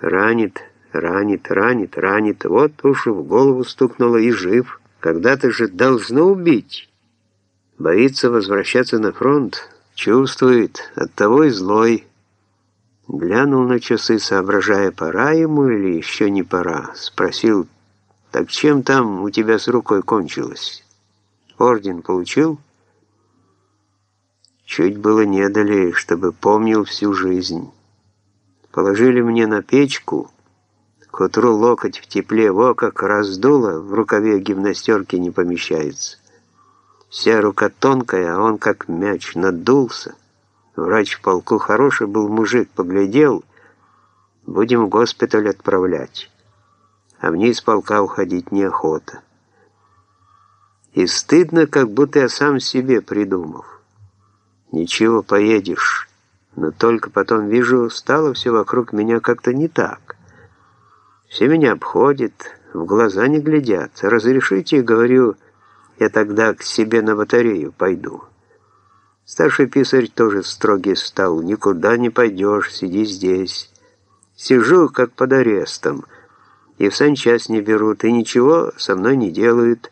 Ранит, ранит, ранит, ранит. Вот уж в голову стукнуло и жив. Когда-то же должно убить. Боится возвращаться на фронт. Чувствует, оттого и злой. Глянул на часы, соображая, пора ему или еще не пора. Спросил, так чем там у тебя с рукой кончилось? Орден получил? Чуть было не дали, чтобы помнил всю жизнь. Положили мне на печку, к утру локоть в тепле, во как раздуло, в рукаве гимнастерки не помещается. Вся рука тонкая, а он как мяч надулся. Врач в полку хороший был мужик, поглядел, будем в госпиталь отправлять. А мне из полка уходить неохота. И стыдно, как будто я сам себе придумал. Ничего, поедешь. Но только потом вижу, стало все вокруг меня как-то не так. Все меня обходят, в глаза не глядят. Разрешите, говорю, я тогда к себе на батарею пойду. Старший писарь тоже строгий стал. Никуда не пойдешь, сиди здесь. Сижу, как под арестом. И в санчас не берут, и ничего со мной не делают.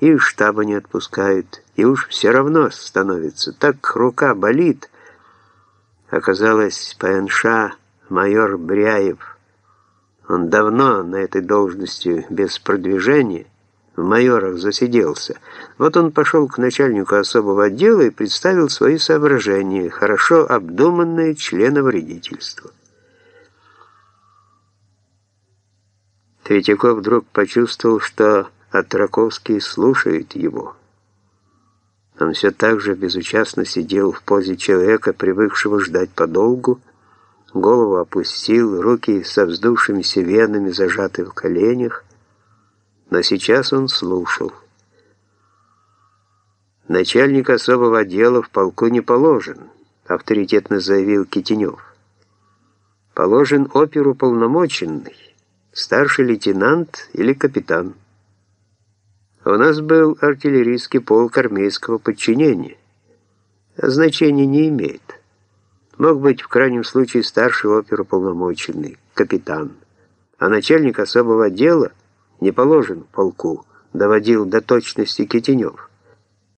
И штаба не отпускают. И уж все равно становится. Так рука болит. Оказалось, ПНШ майор Бряев. Он давно на этой должности без продвижения в майорах засиделся. Вот он пошел к начальнику особого отдела и представил свои соображения, хорошо обдуманные членовредительства. Третьяков вдруг почувствовал, что Отраковский слушает его. Он все так же безучастно сидел в позе человека, привыкшего ждать подолгу, голову опустил, руки со вздувшимися венами зажаты в коленях, но сейчас он слушал. «Начальник особого отдела в полку не положен», авторитетно заявил Китенев. «Положен оперу полномоченный, старший лейтенант или капитан. У нас был артиллерийский полк армейского подчинения. Значения не имеет. Мог быть в крайнем случае старший оперуполномоченный, капитан, а начальник особого отдела – не положен полку, доводил до точности Китенев.